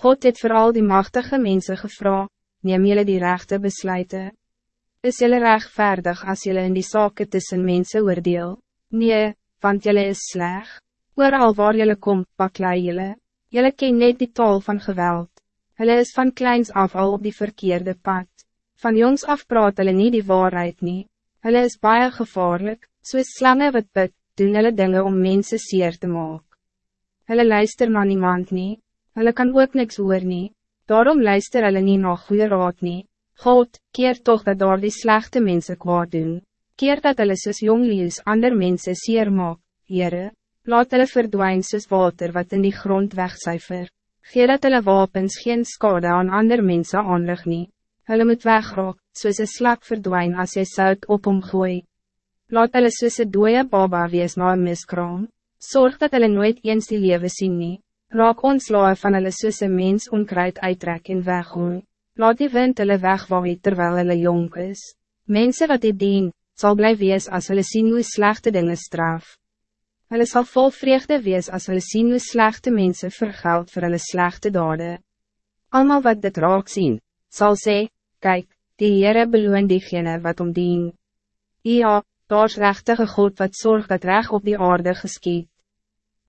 God het voor al die machtige mensen gevra, neem jullie die rechte besluiten. Is jullie rechtvaardig als jullie in die zaken tussen mensen oordeel? Nee, want jullie is slecht. Ooral waar jullie kom, baklei jullie. Jullie ken net die taal van geweld. Hulle is van kleins af al op die verkeerde pad. Van jongs af praat hulle nie die waarheid nie. Hulle is baie gevaarlik, soos slange wat put, doen hulle dinge om mensen zeer te maken. Hulle luister na niemand nie, hulle kan ook niks hoor nie, daarom luister hulle nie na goeie raad nie. God, keer toch dat daar die slechte mensen kwaad doen, keer dat hulle soos jong lees ander mensen zeer maak, Heere, laat hulle verdwijn soos water wat in die grond wegcijfer, gee dat hulle wapens geen skade aan ander mensen aanrig nie, hulle moet wegraak, soos een slak verdwijn als jy sout op hom gooi. Laat hulle soos een dooie baba wees na een miskraam, Zorg dat hulle nooit eens die lewe sien nie, raak ons lae van hulle soos een mens onkruid uittrek en weggooi. Laat die wind hulle wegwaai terwijl hulle jong is. Mensen wat dit dien, zal blij wees als hulle sien hoe slechte dingen straf. Hulle sal vol vreugde wees als hulle sien hoe slechte mensen vergeld voor hulle slechte dade. Almal wat dit raak sien, zal sê, kijk, die Heere beloon diegene wat om dien. Ja, daar is rechtige God wat zorgt dat recht op die aarde geschiet.